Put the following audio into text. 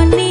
money